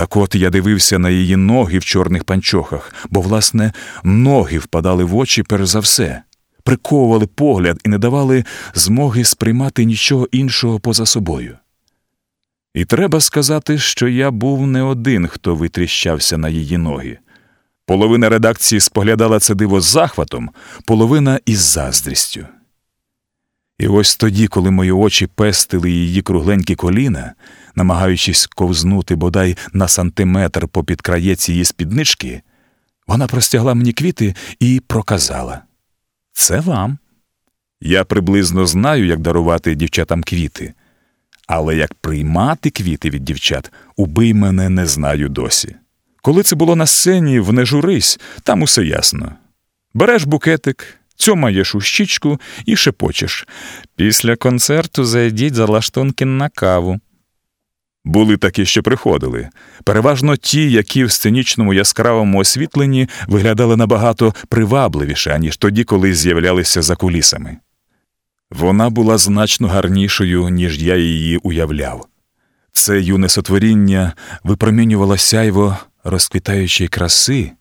Так от я дивився на її ноги в чорних панчохах, бо, власне, ноги впадали в очі перш за все, приковували погляд і не давали змоги сприймати нічого іншого поза собою. І треба сказати, що я був не один, хто витріщався на її ноги. Половина редакції споглядала це диво з захватом, половина із заздрістю. І ось тоді, коли мої очі пестили її кругленькі коліна, намагаючись ковзнути бодай на сантиметр попід краєць її спіднички, вона простягла мені квіти і проказала Це вам. Я приблизно знаю, як дарувати дівчатам квіти, але як приймати квіти від дівчат, убий мене не знаю досі. Коли це було на сцені, в «Не журись», там усе ясно. Береш букетик, цьомаєш у щічку і шепочеш. Після концерту зайдіть за лаштунки на каву. Були такі, що приходили, переважно ті, які в сценічному яскравому освітленні виглядали набагато привабливіше, аніж тоді, коли з'являлися за кулісами. Вона була значно гарнішою, ніж я її уявляв. Це юне сотворіння випромінювало сяйво розквітаючої краси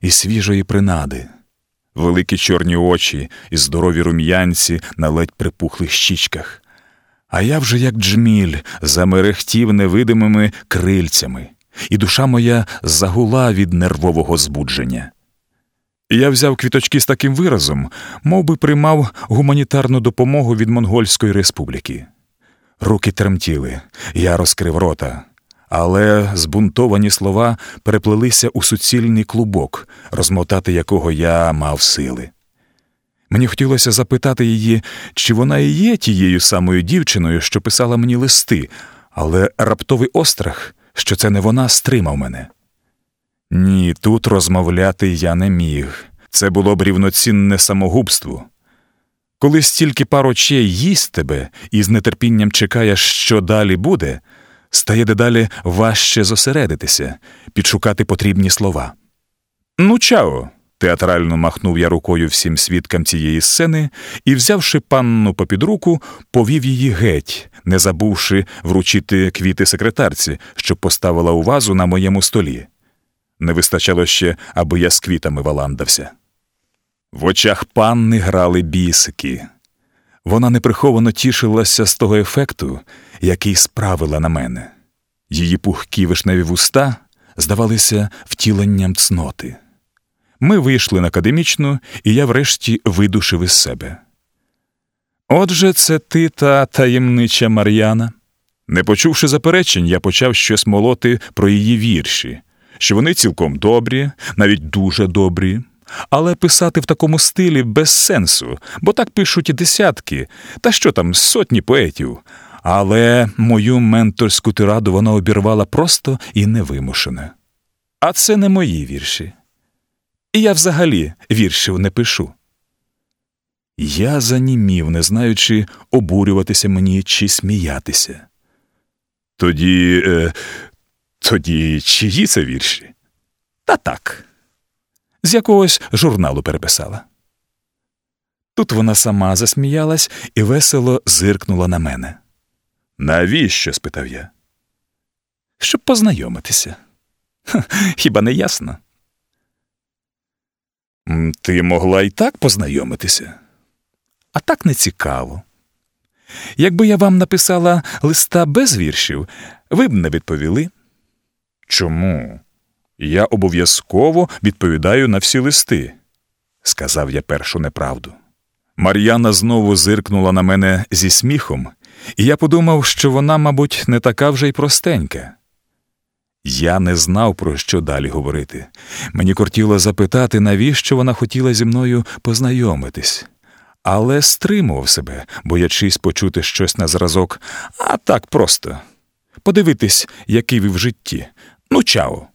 і свіжої принади, великі чорні очі і здорові рум'янці на ледь припухлих щічках. А я вже, як джміль, замерехтів невидимими крильцями, і душа моя загула від нервового збудження. Я взяв квіточки з таким виразом, мов би приймав гуманітарну допомогу від Монгольської республіки. Руки тремтіли, я розкрив рота, але збунтовані слова переплелися у суцільний клубок, розмотати якого я мав сили. Мені хотілося запитати її, чи вона і є тією самою дівчиною, що писала мені листи, але раптовий острах, що це не вона, стримав мене. Ні, тут розмовляти я не міг. Це було б рівноцінне самогубство. Коли стільки пар очей їсть тебе і з нетерпінням чекаєш, що далі буде, стає дедалі важче зосередитися, підшукати потрібні слова. Ну, чао! Театрально махнув я рукою всім свідкам цієї сцени і, взявши панну попід руку, повів її геть, не забувши вручити квіти секретарці, що поставила у вазу на моєму столі. Не вистачало ще, аби я з квітами валандався. В очах панни грали бісики. Вона неприховано тішилася з того ефекту, який справила на мене. Її пухкі вишневі вуста здавалися втіленням цноти. Ми вийшли на академічну, і я врешті видушив із себе. Отже, це ти та таємнича Мар'яна. Не почувши заперечень, я почав щось молоти про її вірші, що вони цілком добрі, навіть дуже добрі, але писати в такому стилі без сенсу, бо так пишуть і десятки, та що там, сотні поетів. Але мою менторську тираду вона обірвала просто і невимушено. А це не мої вірші. І я взагалі віршів не пишу. Я занімів, не знаючи, обурюватися мені чи сміятися. Тоді, е, тоді чиї це вірші? Та так, з якогось журналу переписала. Тут вона сама засміялась і весело зиркнула на мене. Навіщо? спитав я. Щоб познайомитися. Хіба не ясно? Ти могла й так познайомитися, а так не цікаво. Якби я вам написала листа без віршів, ви б не відповіли. Чому? Я обов'язково відповідаю на всі листи, сказав я першу неправду. Мар'яна знову зиркнула на мене зі сміхом, і я подумав, що вона, мабуть, не така вже й простенька. Я не знав, про що далі говорити. Мені кортіло запитати, навіщо вона хотіла зі мною познайомитись, але стримував себе, боячись почути щось на зразок, а так просто подивитись, який ви в житті. Ну, чао.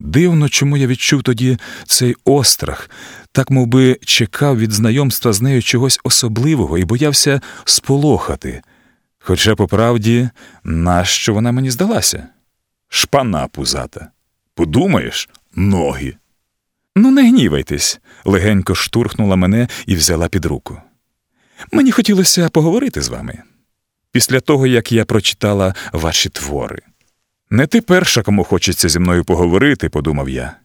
Дивно, чому я відчув тоді цей острах, так мов би, чекав від знайомства з нею чогось особливого і боявся сполохати. Хоча, по правді, нащо вона мені здалася? Шпана пузата. Подумаєш, ноги. Ну, не гнівайтесь, легенько штурхнула мене і взяла під руку. Мені хотілося поговорити з вами після того, як я прочитала ваші твори. Не ти перша, кому хочеться зі мною поговорити, подумав я,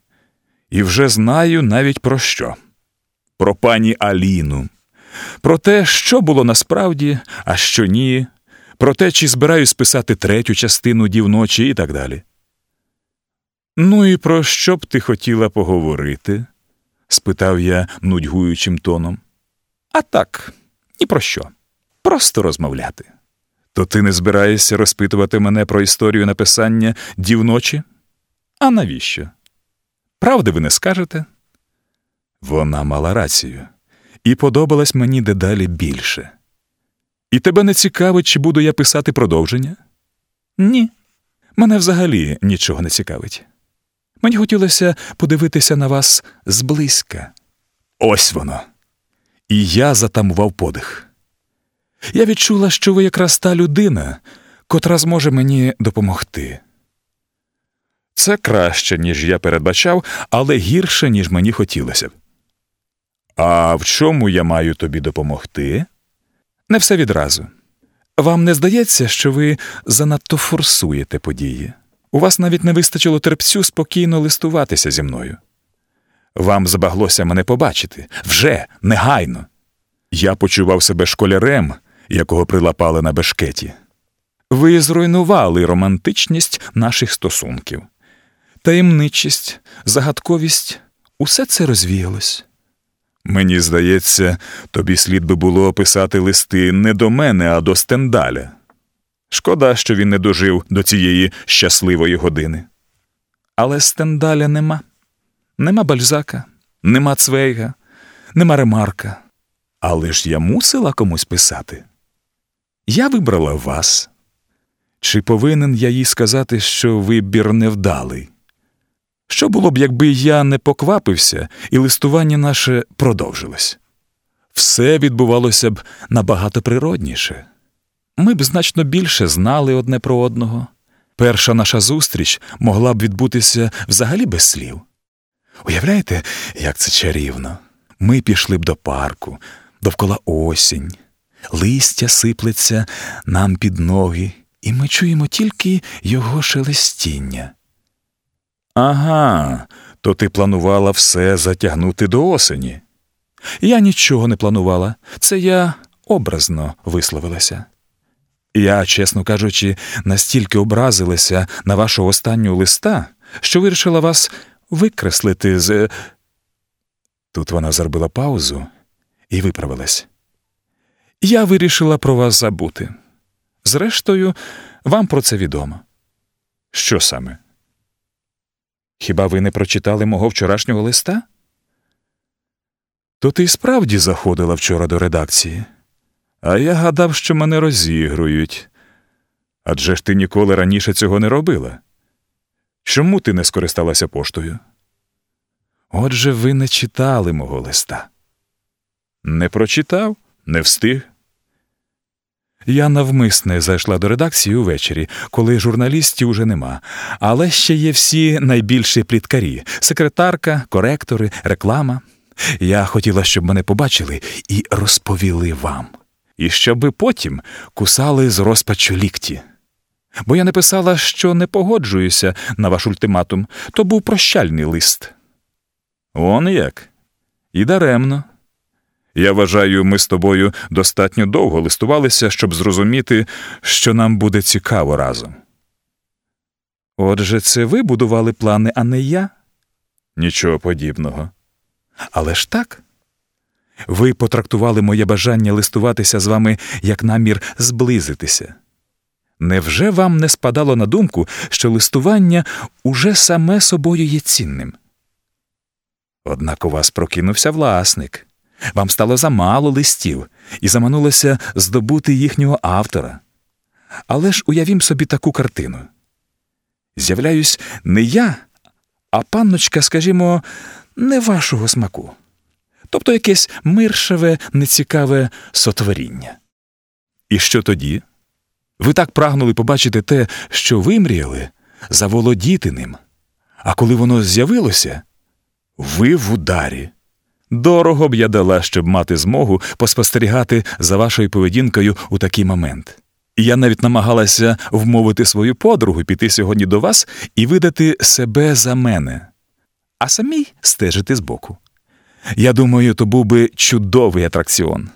і вже знаю навіть про що. Про пані Аліну, про те, що було насправді, а що ні, про те, чи збираюсь писати третю частину дівночі і так далі. Ну і про що б ти хотіла поговорити? спитав я нудьгуючим тоном. А так, ні про що. Просто розмовляти. То ти не збираєшся розпитувати мене про історію написання дівночі? А навіщо? Правди ви не скажете? Вона мала рацію, і подобалась мені дедалі більше. І тебе не цікавить, чи буду я писати продовження? Ні. Мене взагалі нічого не цікавить. Мені хотілося подивитися на вас зблизька. Ось воно. І я затамував подих. Я відчула, що ви якраз та людина, котра зможе мені допомогти. Це краще, ніж я передбачав, але гірше, ніж мені хотілося б. А в чому я маю тобі допомогти? Не все відразу. Вам не здається, що ви занадто форсуєте події? У вас навіть не вистачило терпцю спокійно листуватися зі мною. Вам забаглося мене побачити вже негайно. Я почував себе школярем, якого прилапали на бешкеті. Ви зруйнували романтичність наших стосунків, таємничість, загадковість усе це розвіялось. Мені здається, тобі слід би було описати листи не до мене, а до Стендаля. Шкода, що він не дожив до цієї щасливої години. Але Стендаля нема. Нема бальзака, нема цвейга, нема ремарка. Але ж я мусила комусь писати. Я вибрала вас. Чи повинен я їй сказати, що вибір невдалий? Що було б, якби я не поквапився, і листування наше продовжилось? Все відбувалося б набагато природніше. Ми б значно більше знали одне про одного. Перша наша зустріч могла б відбутися взагалі без слів. Уявляєте, як це чарівно? Ми пішли б до парку, довкола осінь, листя сиплеться нам під ноги, і ми чуємо тільки його шелестіння. Ага, то ти планувала все затягнути до осені. Я нічого не планувала, це я образно висловилася. Я, чесно кажучи, настільки образилася на вашого останнього листа, що вирішила вас викреслити з. Тут вона зробила паузу і виправилась. Я вирішила про вас забути. Зрештою, вам про це відомо. Що саме? Хіба ви не прочитали мого вчорашнього листа? То ти справді заходила вчора до редакції, а я гадав, що мене розігрують. Адже ж ти ніколи раніше цього не робила. Чому ти не скористалася поштою? Отже, ви не читали мого листа. Не прочитав, не встиг. Я навмисне зайшла до редакції увечері, коли журналістів уже нема, але ще є всі найбільші пліткарі секретарка, коректори, реклама. Я хотіла, щоб мене побачили і розповіли вам, і щоб ви потім кусали з розпачу лікті. Бо я написала, що не погоджуюся на ваш ультиматум, то був прощальний лист. Он як? І даремно. Я вважаю, ми з тобою достатньо довго листувалися, щоб зрозуміти, що нам буде цікаво разом. Отже, це ви будували плани, а не я? Нічого подібного. Але ж так. Ви потрактували моє бажання листуватися з вами як намір зблизитися. Невже вам не спадало на думку, що листування уже саме собою є цінним? Однак у вас прокинувся власник. Вам стало замало листів і заманулося здобути їхнього автора. Але ж уявім собі таку картину. З'являюсь не я, а панночка, скажімо, не вашого смаку, тобто якесь миршеве, нецікаве сотворіння. І що тоді? Ви так прагнули побачити те, що ви мріяли, заволодіти ним. А коли воно з'явилося, ви в ударі. Дорого б я дала, щоб мати змогу поспостерігати за вашою поведінкою у такий момент. Я навіть намагалася вмовити свою подругу піти сьогодні до вас і видати себе за мене, а самій стежити збоку. Я думаю, то був би чудовий атракціон.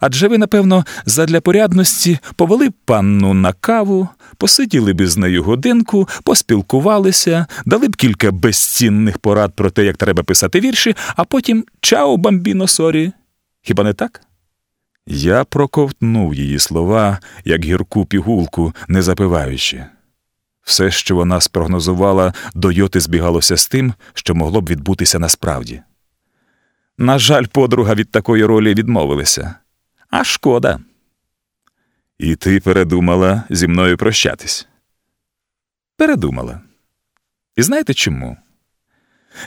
Адже ви, напевно, задля порядності повели б панну на каву, посиділи б з нею годинку, поспілкувалися, дали б кілька безцінних порад про те, як треба писати вірші, а потім ciao, bambino sorry. Хіба не так? Я проковтнув її слова, як гірку пігулку, не запиваючи. Все, що вона спрогнозувала, до йоти збігалося з тим, що могло б відбутися насправді. На жаль, подруга від такої ролі відмовилася. А шкода. І ти передумала зі мною прощатись? Передумала. І знаєте чому?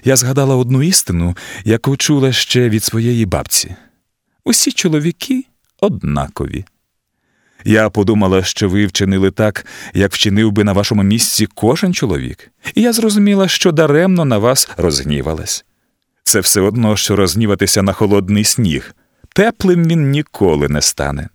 Я згадала одну істину, яку чула ще від своєї бабці. Усі чоловіки однакові. Я подумала, що ви вчинили так, як вчинив би на вашому місці кожен чоловік, і я зрозуміла, що даремно на вас розгнівалась. Це все одно, що розніватися на холодний сніг. Теплим він ніколи не стане.